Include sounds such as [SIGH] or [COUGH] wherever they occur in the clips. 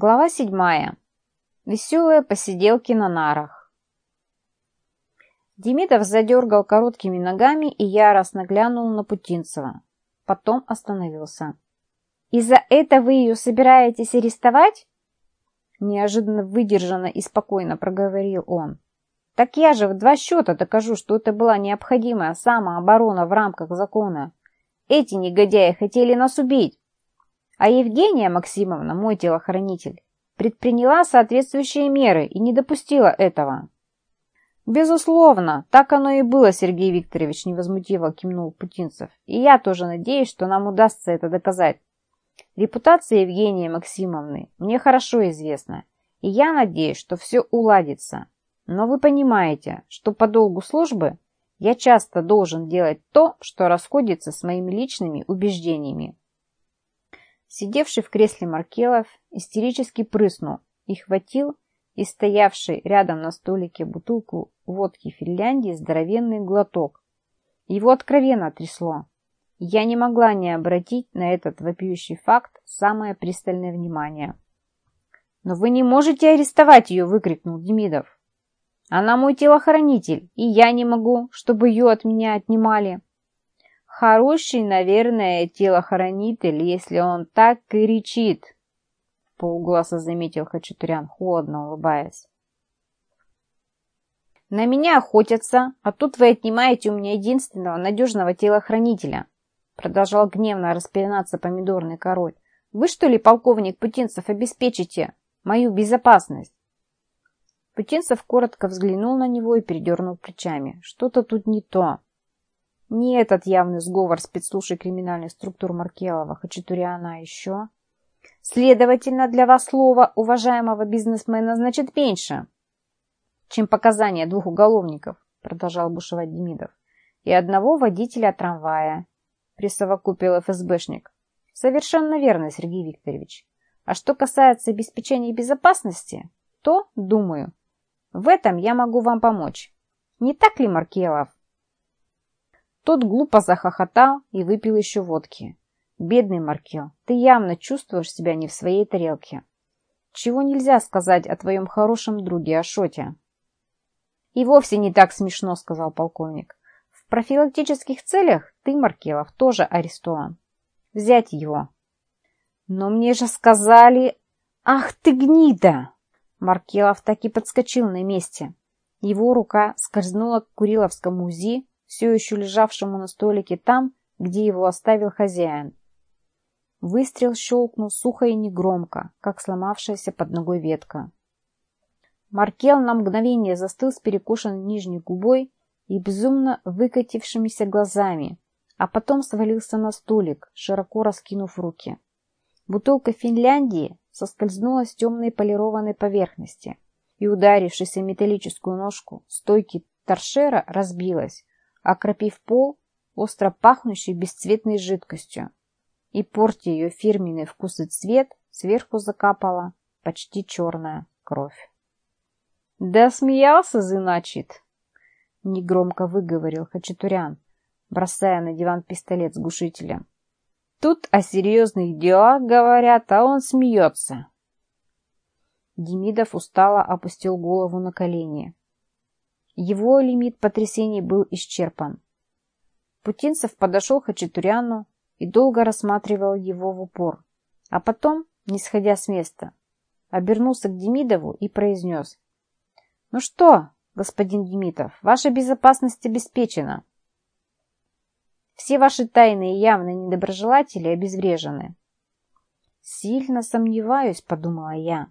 Глава седьмая. Веселые посиделки на нарах. Демидов задергал короткими ногами и яростно глянул на Путинцева. Потом остановился. «Из-за этого вы ее собираетесь арестовать?» Неожиданно выдержанно и спокойно проговорил он. «Так я же в два счета докажу, что это была необходимая самооборона в рамках закона. Эти негодяи хотели нас убить. А Евгения Максимовна, мой телохранитель, предприняла соответствующие меры и не допустила этого. «Безусловно, так оно и было, Сергей Викторович», – невозмутиво кивнул Путинцев. «И я тоже надеюсь, что нам удастся это доказать. Репутация Евгении Максимовны мне хорошо известна, и я надеюсь, что все уладится. Но вы понимаете, что по долгу службы я часто должен делать то, что расходится с моими личными убеждениями. Сидевший в кресле Маркелов истерически прыснул и хватил из стоявшей рядом на столике бутылку водки Финляндии здоровенный глоток. Его откровенно трясло. Я не могла не обратить на этот вопиющий факт самое пристальное внимание. «Но вы не можете арестовать ее!» – выкрикнул Демидов. «Она мой телохранитель, и я не могу, чтобы ее от меня отнимали!» Хороший, наверное, телохранитель, если он так кричит, полугласа заметил Хачатурян, холодно улыбаясь. На меня охотятся, а тут вы отнимаете у меня единственного надежного телохранителя, продолжал гневно распинаться помидорный король. Вы что ли, полковник Путинцев, обеспечите мою безопасность? Путинцев коротко взглянул на него и передернул плечами. Что-то тут не то. Не этот явный сговор спецслужб криминальных структур Маркелова, Хачатуряна, а еще... Следовательно, для вас слово уважаемого бизнесмена значит меньше, чем показания двух уголовников, продолжал бушевать Демидов, и одного водителя трамвая, присовокупил ФСБшник. Совершенно верно, Сергей Викторович. А что касается обеспечения безопасности, то, думаю, в этом я могу вам помочь. Не так ли, Маркелов? Тот глупо захохотал и выпил еще водки. «Бедный Маркел, ты явно чувствуешь себя не в своей тарелке. Чего нельзя сказать о твоем хорошем друге Ашоте?» «И вовсе не так смешно», — сказал полковник. «В профилактических целях ты, Маркелов, тоже арестован. Взять его». «Но мне же сказали...» «Ах ты гнида!» Маркелов так и подскочил на месте. Его рука скользнула к Куриловскому УЗИ, все еще лежавшему на столике там, где его оставил хозяин. Выстрел щелкнул сухо и негромко, как сломавшаяся под ногой ветка. Маркел на мгновение застыл с перекушенной нижней губой и безумно выкатившимися глазами, а потом свалился на столик, широко раскинув руки. Бутылка Финляндии соскользнула с темной полированной поверхности и, ударившись о металлическую ножку стойки торшера, разбилась, окропив пол остро пахнущей бесцветной жидкостью. И, портя ее фирменный вкус и цвет, сверху закапала почти черная кровь. «Да смеялся, значит!» — негромко выговорил Хачатурян, бросая на диван пистолет с глушителем. «Тут о серьезных делах говорят, а он смеется!» Демидов устало опустил голову на колени. Его лимит потрясений был исчерпан. Путинцев подошел к Хачатуряну и долго рассматривал его в упор, а потом, не сходя с места, обернулся к Демидову и произнес. «Ну что, господин Демидов, ваша безопасность обеспечена. Все ваши тайные явные недоброжелатели обезврежены». «Сильно сомневаюсь», — подумала я.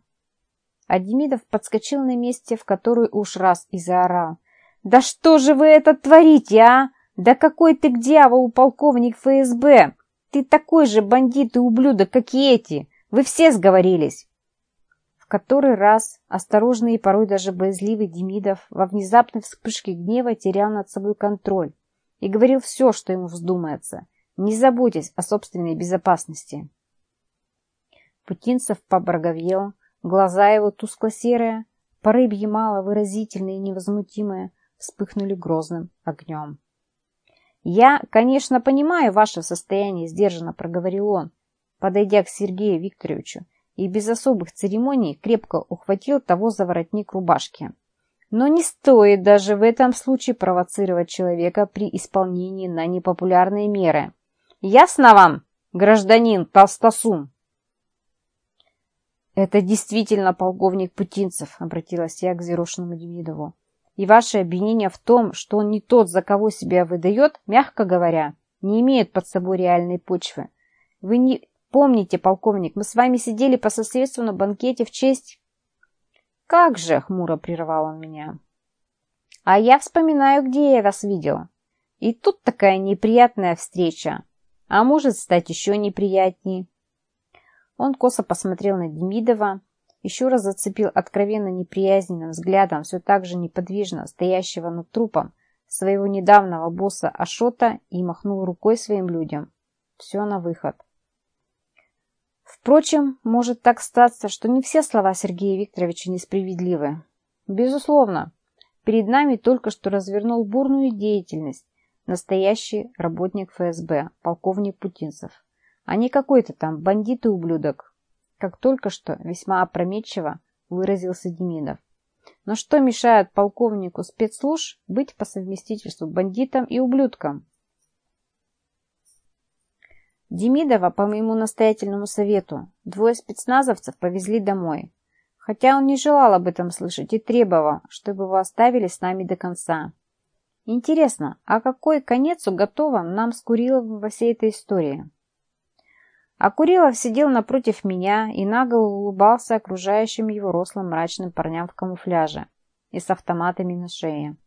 А Демидов подскочил на месте, в который уж раз и заорал. «Да что же вы это творите, а? Да какой ты к дьяволу полковник ФСБ! Ты такой же бандит и ублюдок, как и эти! Вы все сговорились!» В который раз осторожный и порой даже боязливый Демидов во внезапной вспышке гнева терял над собой контроль и говорил все, что ему вздумается, не заботясь о собственной безопасности. Путинцев поброговел, Глаза его тускло-серые, по рыбье мало выразительные и невозмутимые, вспыхнули грозным огнем. «Я, конечно, понимаю ваше состояние», — сдержанно проговорил он, подойдя к Сергею Викторовичу. и без особых церемоний крепко ухватил того за воротник рубашки. Но не стоит даже в этом случае провоцировать человека при исполнении на непопулярные меры. Ясно вам, гражданин Толстосум? «Это действительно полковник Путинцев», — обратилась я к зерошенному Демидову. «И ваше обвинение в том, что он не тот, за кого себя выдает, мягко говоря, не имеет под собой реальной почвы. Вы не помните, полковник, мы с вами сидели по соседству на банкете в честь...» «Как же!» — хмуро прервал он меня. «А я вспоминаю, где я вас видел. И тут такая неприятная встреча. А может стать еще неприятнее». Он косо посмотрел на Демидова, еще раз зацепил откровенно неприязненным взглядом все так же неподвижно стоящего над трупом своего недавнего босса Ашота и махнул рукой своим людям. Все на выход. Впрочем, может так статься, что не все слова Сергея Викторовича несправедливы. Безусловно, перед нами только что развернул бурную деятельность настоящий работник ФСБ, полковник Путинцев, а не какой-то там бандит и ублюдок, как только что весьма опрометчиво выразился Демидов. Но что мешает полковнику спецслужб быть по совместительству бандитом и ублюдком? Демидова, по моему настоятельному совету, двое спецназовцев повезли домой. Хотя он не желал об этом слышать и требовал, чтобы его оставили с нами до конца. Интересно, а какой конец уготован нам с Куриловым во всей этой истории? А Курилов сидел напротив меня и нагло улыбался окружающим его рослым мрачным парням в камуфляже и с автоматами на шее.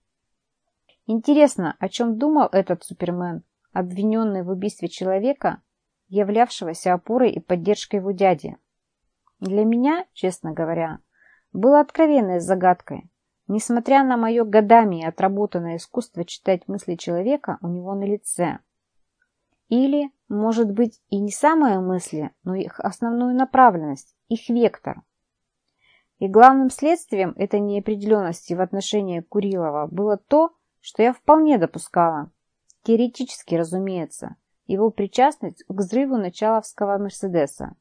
Интересно, о чем думал этот супермен, обвиненный в убийстве человека, являвшегося опорой и поддержкой его дяди. Для меня, честно говоря, было откровенной загадкой. Несмотря на мое годами отработанное искусство читать мысли человека у него на лице. Или, может быть, и не самые мысли, но их основную направленность, их вектор. И главным следствием этой неопределенности в отношении Курилова было то, что я вполне допускала. Теоретически, разумеется, его причастность к взрыву началовского Мерседеса.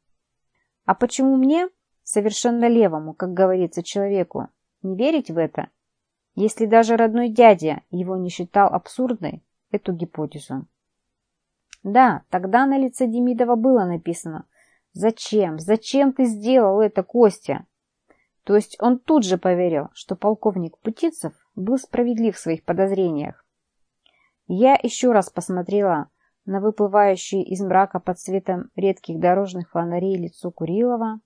А почему мне, совершенно левому, как говорится, человеку, не верить в это, если даже родной дядя его не считал абсурдной, эту гипотезу? Да, тогда на лице Демидова было написано «Зачем? Зачем ты сделал это, Костя?» То есть он тут же поверил, что полковник Путицев был справедлив в своих подозрениях. Я еще раз посмотрела на выплывающее из мрака под светом редких дорожных фонарей лицо Курилова.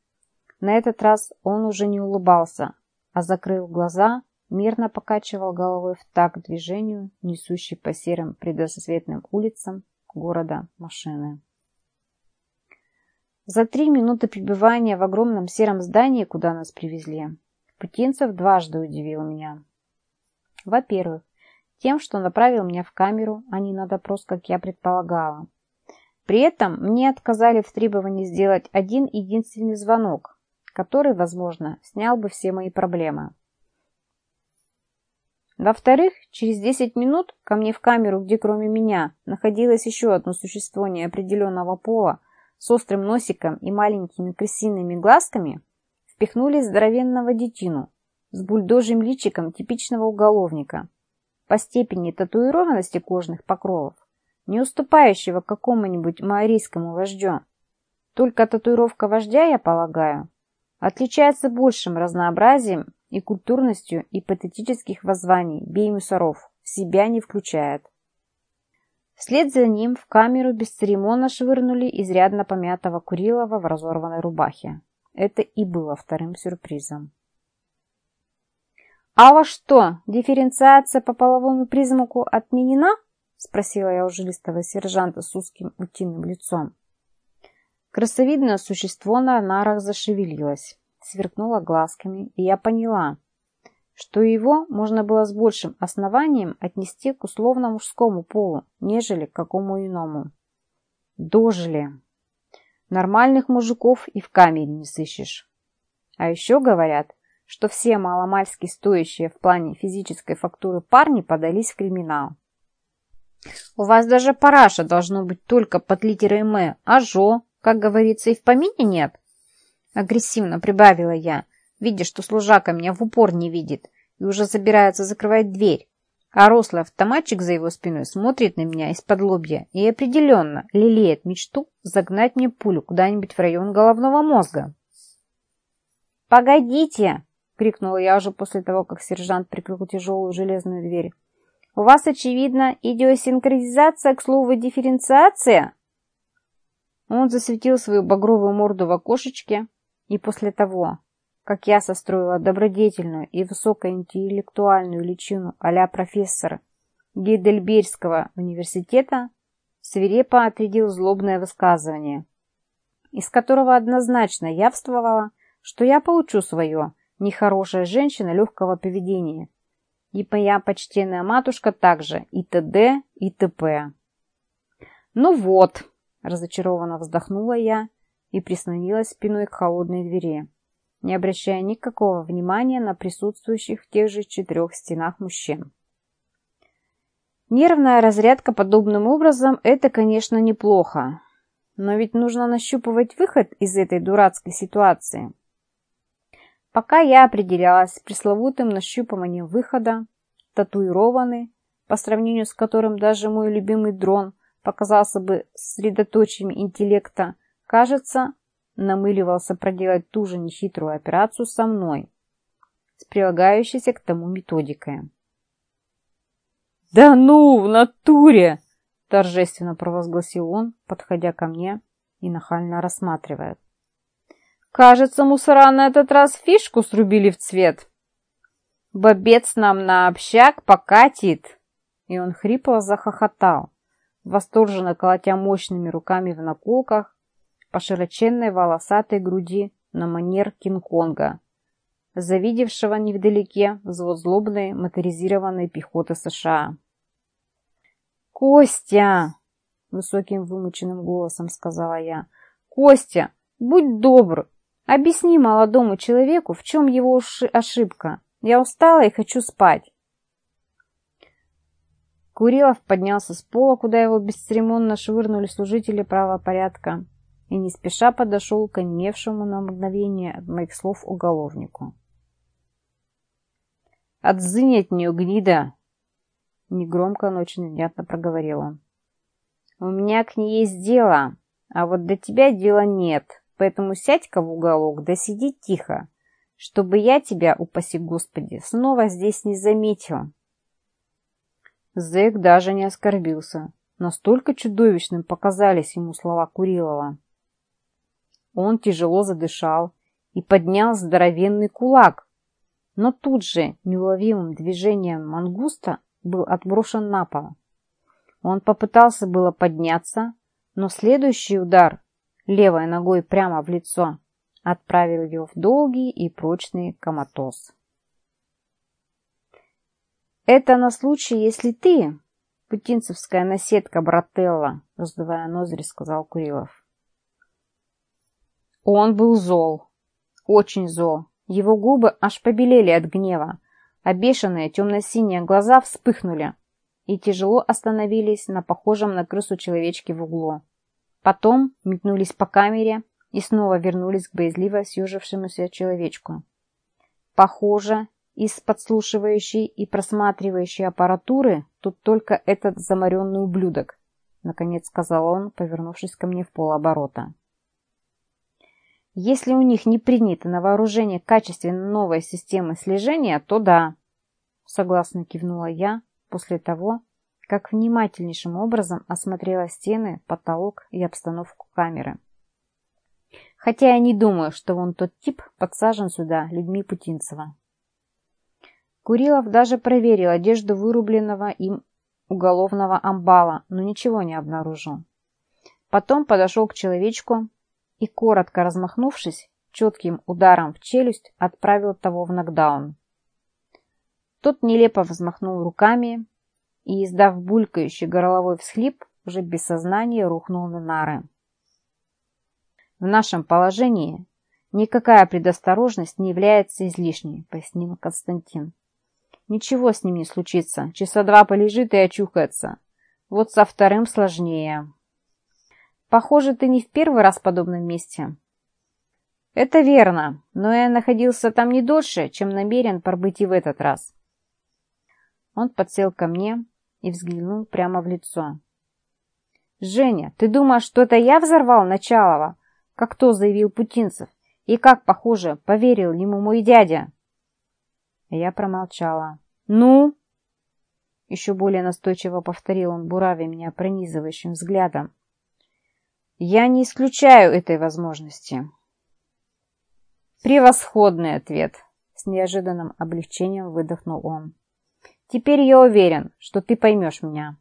На этот раз он уже не улыбался, а закрыл глаза, мирно покачивал головой в такт движению, несущей по серым предосветным улицам города машины. За три минуты пребывания в огромном сером здании, куда нас привезли, Путинцев дважды удивил меня. Во-первых, тем, что направил меня в камеру, а не на допрос, как я предполагала. При этом мне отказали в требовании сделать один единственный звонок, который, возможно, снял бы все мои проблемы. Во-вторых, через 10 минут ко мне в камеру, где кроме меня находилось еще одно существо неопределенного пола с острым носиком и маленькими крысиными глазками, впихнули здоровенного детину с бульдожьим личиком типичного уголовника – по степени татуированности кожных покровов, не уступающего какому-нибудь маорийскому вождю. Только татуировка вождя, я полагаю, отличается большим разнообразием и культурностью и патетических воззваний «бей мусоров» себя не включает. Вслед за ним в камеру бесцеремонно швырнули изрядно помятого Курилова в разорванной рубахе. Это и было вторым сюрпризом. «А во что, дифференциация по половому признаку отменена?» — спросила я у жилистого сержанта с узким утиным лицом. Красовидное существо на нарах зашевелилось, сверкнуло глазками, и я поняла, что его можно было с большим основанием отнести к условно-мужскому полу, нежели к какому иному. Дожили. Нормальных мужиков и в камере не сыщешь. А еще говорят, что все маломальски стоящие в плане физической фактуры парни подались в криминал. У вас даже параша должно быть только под литерой «М», а «Жо», как говорится, и в помине нет. Агрессивно прибавила я, видя, что служака меня в упор не видит и уже собирается закрывать дверь. А рослый автоматчик за его спиной смотрит на меня из-под лобья и определенно лелеет мечту загнать мне пулю куда-нибудь в район головного мозга. «Погодите!» — крикнула я уже после того, как сержант прикрыл тяжелую железную дверь. «У вас, очевидно, идиосинкразизация, к слову, дифференциация?» Он засветил свою багровую морду в окошечке, и после того, как я состроила добродетельную и высокоинтеллектуальную личину а профессора Гейдельбергского университета, свирепо отрядил злобное высказывание, из которого однозначно явствовало, что я получу свое, нехорошая женщина легкого поведения, и моя почтенная матушка также, и т.д., и т.п. «Ну вот», – разочарованно вздохнула я и прислонилась спиной к холодной двери не обращая никакого внимания на присутствующих в тех же четырех стенах мужчин. Нервная разрядка подобным образом – это, конечно, неплохо. Но ведь нужно нащупывать выход из этой дурацкой ситуации. Пока я определялась с пресловутым нащупыванием выхода, татуированный, по сравнению с которым даже мой любимый дрон показался бы средоточием интеллекта, кажется, намыливался проделать ту же нехитрую операцию со мной, с прилагающейся к тому методикой. «Да ну, в натуре!» – торжественно провозгласил он, подходя ко мне и нахально рассматривая. «Кажется, мусора на этот раз фишку срубили в цвет. Бобец нам на общак покатит!» И он хрипло захохотал, восторженно колотя мощными руками в наколках по широченной волосатой груди на манер Кинг-Конга, завидевшего невдалеке взвод злобной моторизированной пехоты США. «Костя!» — высоким вымученным голосом сказала я. «Костя, будь добр, объясни молодому человеку, в чем его ошибка. Я устала и хочу спать». Курилов поднялся с пола, куда его бесцеремонно швырнули служители правопорядка, и не спеша подошел к онемевшему на мгновение от моих слов уголовнику. «Отзынь от нее, гнида!» Негромко, но очень внятно проговорил он. «У меня к ней есть дело, а вот до тебя дела нет, поэтому сядь-ка в уголок, да сиди тихо, чтобы я тебя, упаси Господи, снова здесь не заметил». Зэк даже не оскорбился. Настолько чудовищным показались ему слова Курилова. Он тяжело задышал и поднял здоровенный кулак, но тут же неуловимым движением мангуста был отброшен на пол. Он попытался было подняться, но следующий удар левой ногой прямо в лицо отправил его в долгий и прочный коматоз. «Это на случай, если ты, путинцевская наседка брателла», раздувая ноздри, сказал Курилов. Он был зол. Очень зол. Его губы аж побелели от гнева, а бешеные темно-синие глаза вспыхнули и тяжело остановились на похожем на крысу человечке в углу. Потом метнулись по камере и снова вернулись к боязливо съежившемуся человечку. Похоже, из подслушивающей и просматривающей аппаратуры тут только этот замаренный ублюдок, наконец сказал он, повернувшись ко мне в полоборота. Если у них не принято на вооружение качественно новая система слежения, то да. Согласно кивнула я после того, как внимательнейшим образом осмотрела стены, потолок и обстановку камеры. Хотя я не думаю, что вон тот тип подсажен сюда людьми Путинцева. Курилов даже проверил одежду вырубленного им уголовного амбала, но ничего не обнаружил. Потом подошел к человечку, и, коротко размахнувшись, четким ударом в челюсть отправил того в нокдаун. Тот нелепо взмахнул руками и, издав булькающий горловой всхлип, уже без сознания рухнул на нары. В нашем положении никакая предосторожность не является излишней, пояснил Константин. Ничего с ним не случится, часа два полежит и очухается. Вот со вторым сложнее. Похоже, ты не в первый раз в подобном месте. Это верно, но я находился там не дольше, чем намерен пробыть и в этот раз. Он подсел ко мне и взглянул прямо в лицо. «Женя, ты думаешь, что это я взорвал Началова, как то заявил Путинцев? И как, похоже, поверил ему мой дядя?» Я промолчала. «Ну?» Еще более настойчиво повторил он, буравя меня пронизывающим взглядом. «Я не исключаю этой возможности». «Превосходный ответ!» С неожиданным облегчением выдохнул он. «Теперь я уверен, что ты поймешь меня,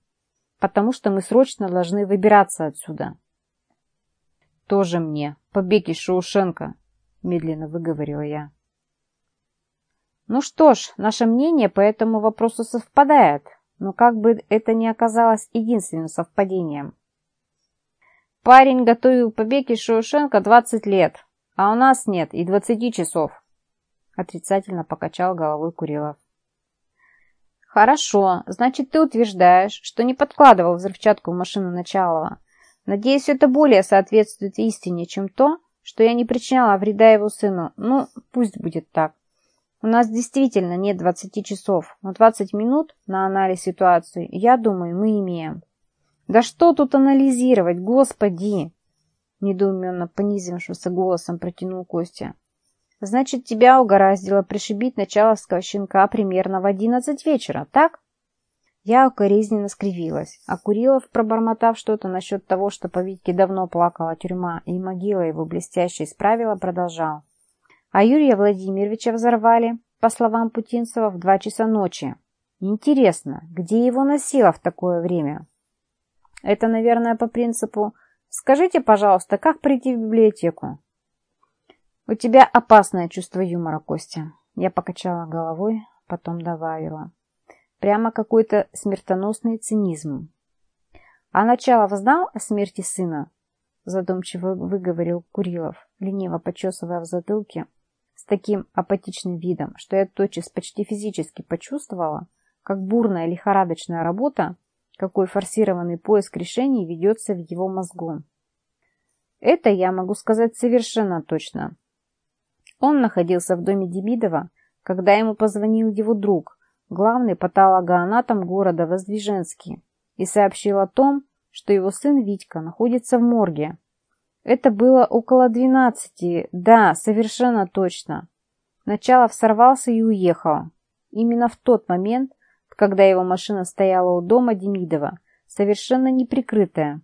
потому что мы срочно должны выбираться отсюда». «Тоже мне, побег из Шоушенка», — медленно выговорила я. «Ну что ж, наше мнение по этому вопросу совпадает, но как бы это ни оказалось единственным совпадением». Парень готовил побег из Шоушенка 20 лет, а у нас нет и 20 часов. Отрицательно покачал головой Курилов. Хорошо, значит ты утверждаешь, что не подкладывал взрывчатку в машину Началова. Надеюсь, это более соответствует истине, чем то, что я не причиняла вреда его сыну. Ну, пусть будет так. У нас действительно нет 20 часов, но 20 минут на анализ ситуации, я думаю, мы имеем. Да что тут анализировать, господи! Недоуменно понизившимся голосом протянул Костя. Значит, тебя угораздило пришибить началовского щенка примерно в одиннадцать вечера, так? Я укоризненно скривилась, а Курилов, пробормотав что-то насчет того, что по Витьке давно плакала тюрьма и могила его блестяще исправила, продолжал. А Юрия Владимировича взорвали, по словам Путинцева, в два часа ночи. Интересно, где его носило в такое время? Это, наверное, по принципу «Скажите, пожалуйста, как прийти в библиотеку?» «У тебя опасное чувство юмора, Костя». Я покачала головой, потом добавила. Прямо какой-то смертоносный цинизм. «А Началов знал о смерти сына?» Задумчиво выговорил Курилов, лениво почесывая в затылке, с таким апатичным видом, что я тотчас почти физически почувствовала, как бурная лихорадочная работа какой форсированный поиск решений ведется в его мозгу. Это я могу сказать совершенно точно. Он находился в доме Демидова, когда ему позвонил его друг, главный патологоанатом города Воздвиженский, и сообщил о том, что его сын Витька находится в морге. Это было около двенадцати, да, совершенно точно. Началов сорвался и уехал. Именно в тот момент, когда его машина стояла у дома Демидова, совершенно неприкрытая.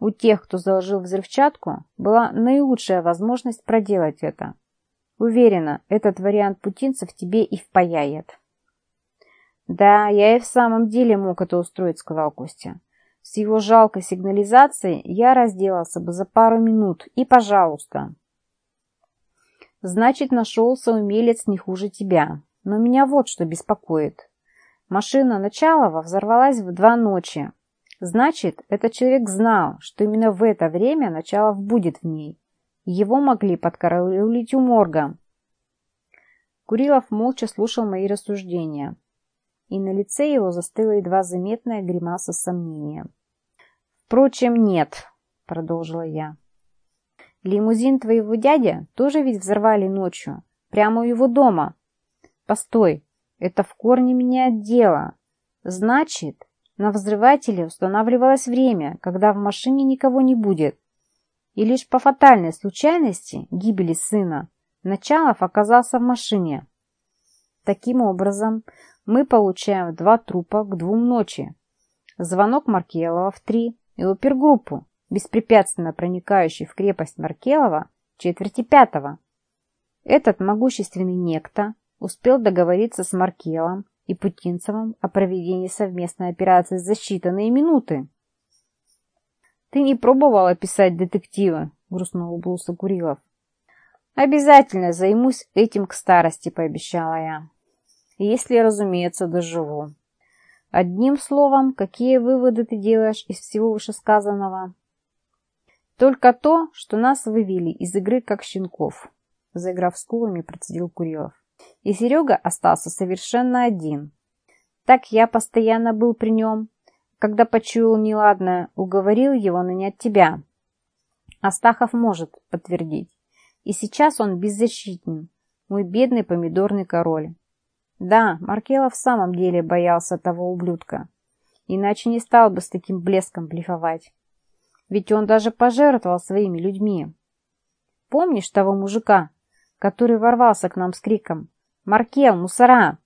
У тех, кто заложил взрывчатку, была наилучшая возможность проделать это. Уверена, этот вариант путинцев тебе и впаяет. Да, я и в самом деле мог это устроить, сказал Костя. С его жалкой сигнализацией я разделался бы за пару минут, и пожалуйста. Значит, нашелся умелец не хуже тебя. Но меня вот что беспокоит. Машина Началова взорвалась в два ночи. Значит, этот человек знал, что именно в это время Началов будет в ней. Его могли подкараулить у морга. Курилов молча слушал мои рассуждения. И на лице его застыла едва заметная гримаса сомнения. «Впрочем, нет», — продолжила я. «Лимузин твоего дяди тоже ведь взорвали ночью, прямо у его дома. Постой, это в корне меняет дело. Значит, на взрывателе устанавливалось время, когда в машине никого не будет. И лишь по фатальной случайности гибели сына Началов оказался в машине. Таким образом, мы получаем два трупа к двум ночи. Звонок Маркелова в три и опергруппу, беспрепятственно проникающий в крепость Маркелова четверти пятого. Этот могущественный некто успел договориться с Маркелом и Путинцевым о проведении совместной операции за считанные минуты. «Ты не пробовала писать детективы?» — грустно улыбнулся Курилов. «Обязательно займусь этим к старости», — пообещала я. «Если, разумеется, доживу». Одним словом, какие выводы ты делаешь из всего вышесказанного? Только то, что нас вывели из игры как щенков, заиграв скулами, процедил Курилов и Серега остался совершенно один. Так я постоянно был при нем. Когда почуял неладное, уговорил его нанять тебя. Астахов может подтвердить. И сейчас он беззащитен, мой бедный помидорный король. Да, Маркелов в самом деле боялся того ублюдка. Иначе не стал бы с таким блеском блефовать. Ведь он даже пожертвовал своими людьми. Помнишь того мужика, который ворвался к нам с криком «Маркел, мусора!»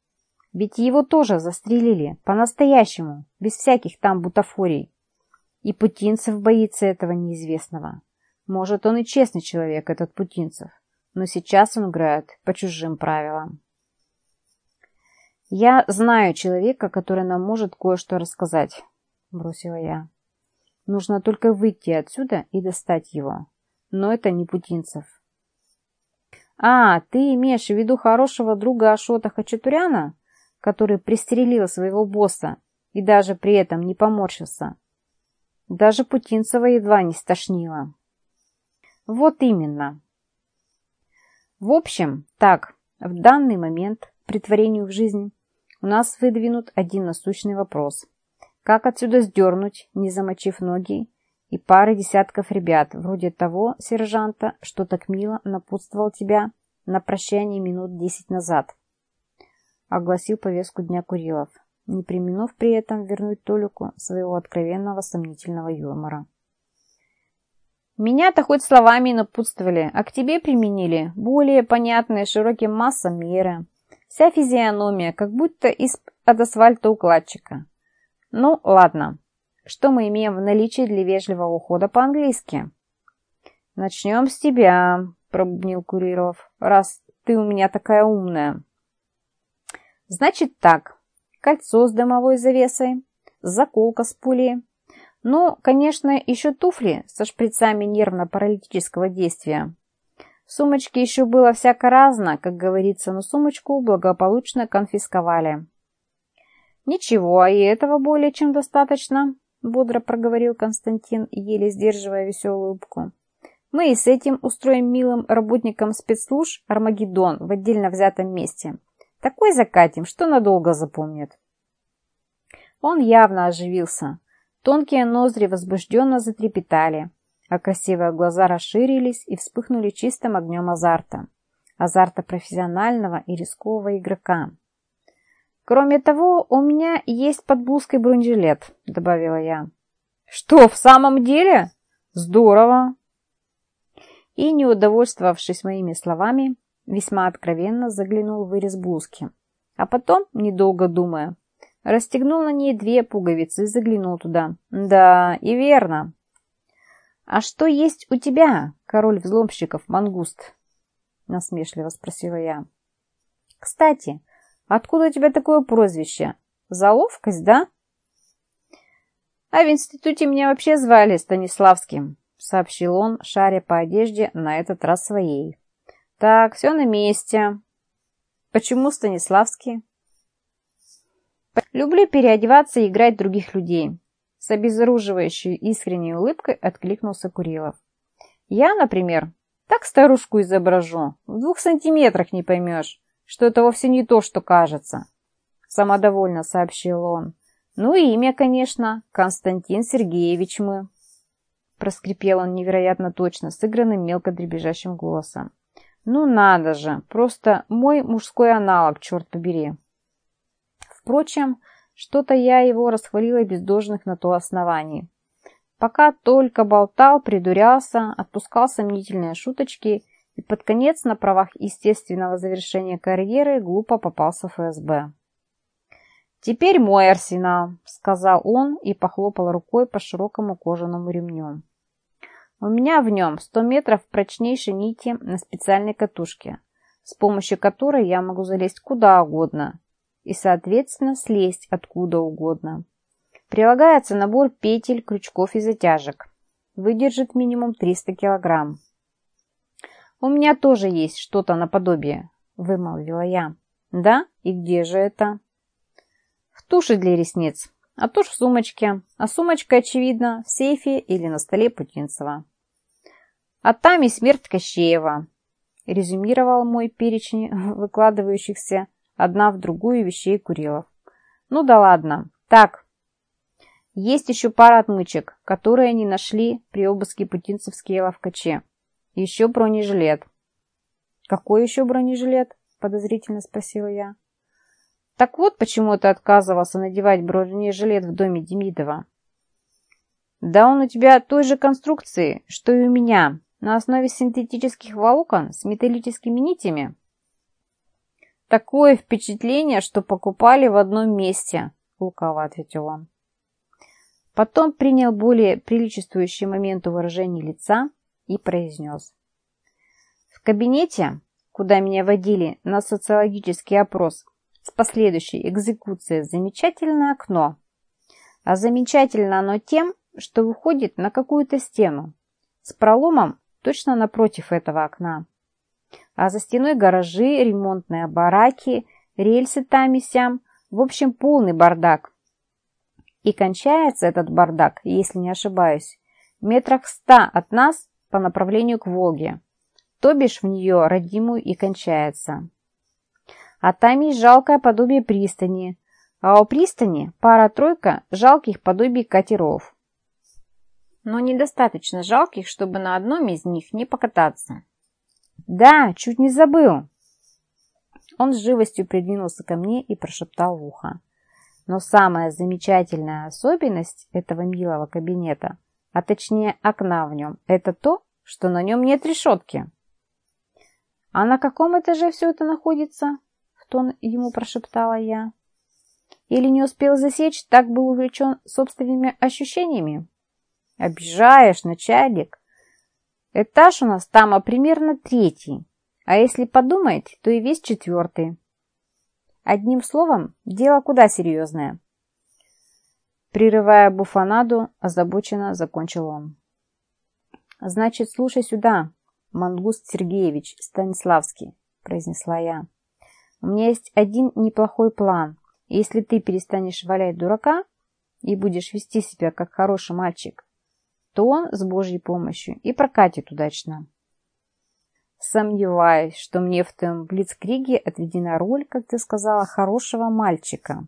Ведь его тоже застрелили, по-настоящему, без всяких там бутафорий. И Путинцев боится этого неизвестного. Может, он и честный человек, этот Путинцев, но сейчас он играет по чужим правилам. «Я знаю человека, который нам может кое-что рассказать», — бросила я. «Нужно только выйти отсюда и достать его. Но это не Путинцев». «А, ты имеешь в виду хорошего друга Ашота Хачатуряна, который пристрелил своего босса и даже при этом не поморщился?» Даже Путинцева едва не стошнило. «Вот именно». В общем, так, в данный момент притворению в жизнь у нас выдвинут один насущный вопрос. Как отсюда сдернуть, не замочив ноги, и пары десятков ребят, вроде того сержанта, что так мило напутствовал тебя на прощание минут десять назад? Огласил повестку дня Курилов, не применув при этом вернуть Толику своего откровенного сомнительного юмора. Меня-то хоть словами напутствовали, а к тебе применили более понятные широким массам меры. Вся физиономия, как будто из-под асфальтоукладчика. Ну, ладно. Что мы имеем в наличии для вежливого ухода по-английски? Начнем с тебя, пробубнил Курилов, раз ты у меня такая умная. Значит так. Кольцо с дымовой завесой, заколка с пулей. Ну, конечно, еще туфли со шприцами нервно-паралитического действия. В сумочке еще было всяко разно, как говорится, но сумочку благополучно конфисковали. «Ничего, и этого более чем достаточно», — бодро проговорил Константин, еле сдерживая веселую улыбку. «Мы и с этим устроим милым работникам спецслужб Армагеддон в отдельно взятом месте. Такой закатим, что надолго запомнят». Он явно оживился. Тонкие ноздри возбужденно затрепетали а красивые глаза расширились и вспыхнули чистым огнем азарта. Азарта профессионального и рискового игрока. «Кроме того, у меня есть под блузкой бронежилет», — добавила я. «Что, в самом деле? Здорово!» И, не удовольствовавшись моими словами, весьма откровенно заглянул в вырез блузки. А потом, недолго думая, расстегнул на ней две пуговицы и заглянул туда. «Да, и верно. «А что есть у тебя, король взломщиков, мангуст?» Насмешливо спросила я. «Кстати, откуда у тебя такое прозвище? За ловкость, да?» «А в институте меня вообще звали Станиславским», сообщил он, шаря по одежде, на этот раз своей. «Так, все на месте. Почему Станиславский?» «Люблю переодеваться и играть других людей. С обезоруживающей искренней улыбкой откликнулся Курилов. Я, например, так старушку изображу. В двух сантиметрах не поймешь, что это вовсе не то, что кажется. Самодовольно сообщил он. Ну и имя, конечно, Константин Сергеевич мы. Проскрипел он невероятно точно, сыгранным мелко дребезжащим голосом. Ну надо же, просто мой мужской аналог, черт побери. Впрочем, что-то я его расхвалила без должных на то оснований. Пока только болтал, придурялся, отпускал сомнительные шуточки и под конец на правах естественного завершения карьеры глупо попался в ФСБ. «Теперь мой арсенал», — сказал он и похлопал рукой по широкому кожаному ремню. «У меня в нем 100 метров прочнейшей нити на специальной катушке, с помощью которой я могу залезть куда угодно, и, соответственно, слезть откуда угодно. Прилагается набор петель, крючков и затяжек. Выдержит минимум 300 килограмм. «У меня тоже есть что-то наподобие», — вымолвила я. «Да? И где же это?» «В туше для ресниц, а тушь в сумочке, а сумочка, очевидно, в сейфе или на столе Путинцева». «А там и смерть Кощеева», — резюмировал мой перечень [LAUGHS] выкладывающихся одна в другую вещей Курилов. Ну да ладно. Так, есть еще пара отмычек, которые они нашли при обыске путинцевские ловкачи. Еще бронежилет. Какой еще бронежилет? Подозрительно спросила я. Так вот, почему ты отказывался надевать бронежилет в доме Демидова. Да он у тебя той же конструкции, что и у меня, на основе синтетических волокон с металлическими нитями. Такое впечатление, что покупали в одном месте, лукаво ответил он. Потом принял более приличествующий моменту выражение лица и произнес. В кабинете, куда меня водили на социологический опрос с последующей экзекуцией, замечательное окно. А замечательно оно тем, что выходит на какую-то стену с проломом точно напротив этого окна. А за стеной гаражи, ремонтные бараки, рельсы там и сям, в общем полный бардак. И кончается этот бардак, если не ошибаюсь, метрах ста от нас по направлению к Волге. То бишь в нее родимую и кончается. А там есть жалкое подобие пристани, а у пристани пара-тройка жалких подобий катеров. Но недостаточно жалких, чтобы на одном из них не покататься. Да, чуть не забыл. Он с живостью придвинулся ко мне и прошептал в ухо. Но самая замечательная особенность этого милого кабинета, а точнее окна в нем, это то, что на нем нет решетки. «А на каком этаже все это находится?» — в тон ему прошептала я. «Или не успел засечь, так был увлечен собственными ощущениями?» «Обижаешь, начальник!» «Этаж у нас там, а примерно третий, а если подумать, то и весь четвертый. Одним словом, дело куда серьезное. Прерывая буфанаду, озабоченно закончил он. «Значит, слушай сюда, Мангуст Сергеевич Станиславский», произнесла я. «У меня есть один неплохой план. Если ты перестанешь валять дурака и будешь вести себя как хороший мальчик, то он с Божьей помощью и прокатит удачно. Сомневаюсь, что мне в том блицкриге отведена роль, как ты сказала, хорошего мальчика.